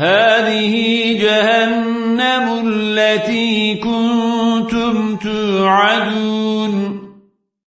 هذه جهنم التي كنتم توعدون.